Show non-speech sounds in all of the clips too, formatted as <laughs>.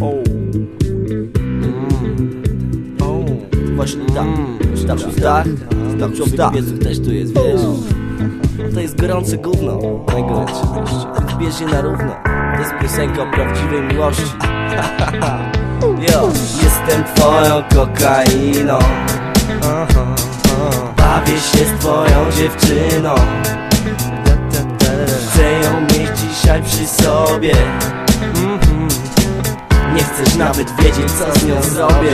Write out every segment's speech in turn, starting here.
O. Mm. O. Właśnie tak. Tak, tak. Tak, człowiek tak. Jezu też tu jest, wiesz? To jest gorące gówno. Najgorętsze wreszcie. Bierz je na równo. To jest piosenka o prawdziwej miłości. <laughs> Yo, jestem twoją kokainą. Bawię się z twoją dziewczyną. Chcę ją mieć dzisiaj przy sobie. Nawet wiedzieć co z nią zrobię.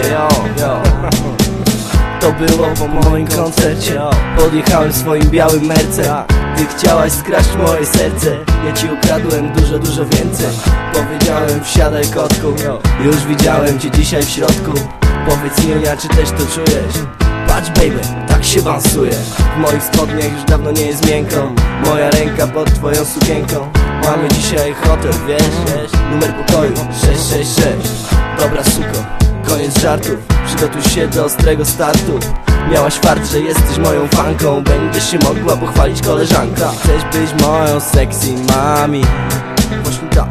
To było po moim koncercie. Podjechałem swoim białym mercem. Ty chciałaś skraść moje serce. Ja ci ukradłem dużo, dużo więcej. Powiedziałem wsiadaj kotku. Już widziałem cię dzisiaj w środku. Powiedz ja czy też to czujesz? Patrz baby, się bansuje W moich spodniach już dawno nie jest miękko. Moja ręka pod twoją sukienką. Mamy dzisiaj hotel, wiesz? Numer pokoju. 666 Dobra suko, koniec żartów. Przygotuj się do ostrego startu. Miałaś fart, że jesteś moją fanką. Będziesz się mogła pochwalić koleżanka. Chcesz być moją sexy mami. Właśnie tak.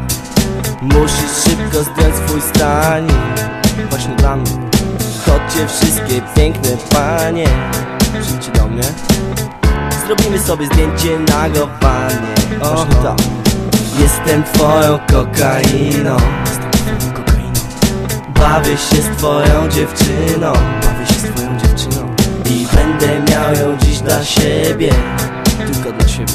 Musisz szybko zdjąć swój stanik Właśnie dla mnie. Chodźcie wszystkie piękne panie Przyjdźcie do mnie. Zrobimy sobie zdjęcie nago panie Właśnie tak. Jestem twoją kokainą. Jestem Bawię się z twoją dziewczyną. Bawię się z twoją dziewczyną. I będę miał ją dziś dla siebie. Tylko dla siebie.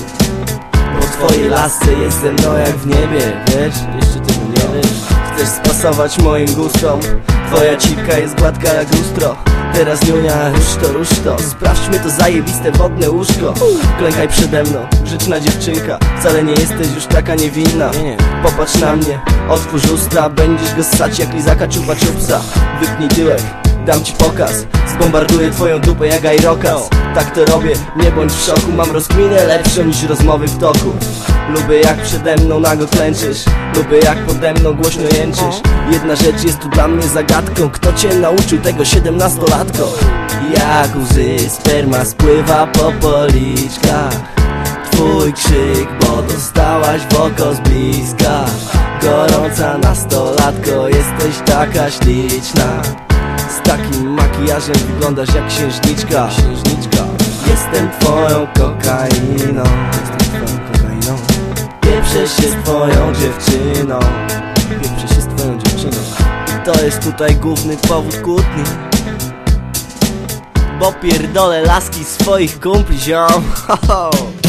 Bo twoje lasce jest ze mną jak w niebie Wiesz, jeszcze tego nie wiesz Chcesz spasować moim gustom Twoja cipka jest gładka jak lustro. Teraz niunia, rusz to, rusz to. Sprawdźmy to zajebiste wodne łóżko. Klękaj przede mną, grzeczna dziewczynka. Wcale nie jesteś już taka niewinna. Popatrz na mnie, otwórz usta. Będziesz go ssać jak lizaka czupa czupsa Wypnij tyłek, dam ci pokaz. Zbombarduję twoją dupę jak Airokas Tak to robię, nie bądź w szoku. Mam rozkminę lepszą niż rozmowy w toku. Lubię jak przede mną nago klęczysz. Lubię jak pode mną głośno jęczysz. Jedna rzecz jest tu dla mnie zagadką. Kto cię nauczył tego siedemnastolatko? Jak łzy sperma spływa po policzkach. Twój krzyk, bo dostałaś w oko z bliska. Gorąca nastolatko, jesteś taka śliczna Z takim makijażem wyglądasz jak księżniczka. Księżniczka. Jestem twoją kokainą. Jestem twoją kokainą. Pieprzę się z twoją dziewczyną. Pieprzę się z twoją dziewczyną. I to jest tutaj główny powód kłótni. Bo pierdolę laski swoich kumpli ziom. <laughs> Ho, ho.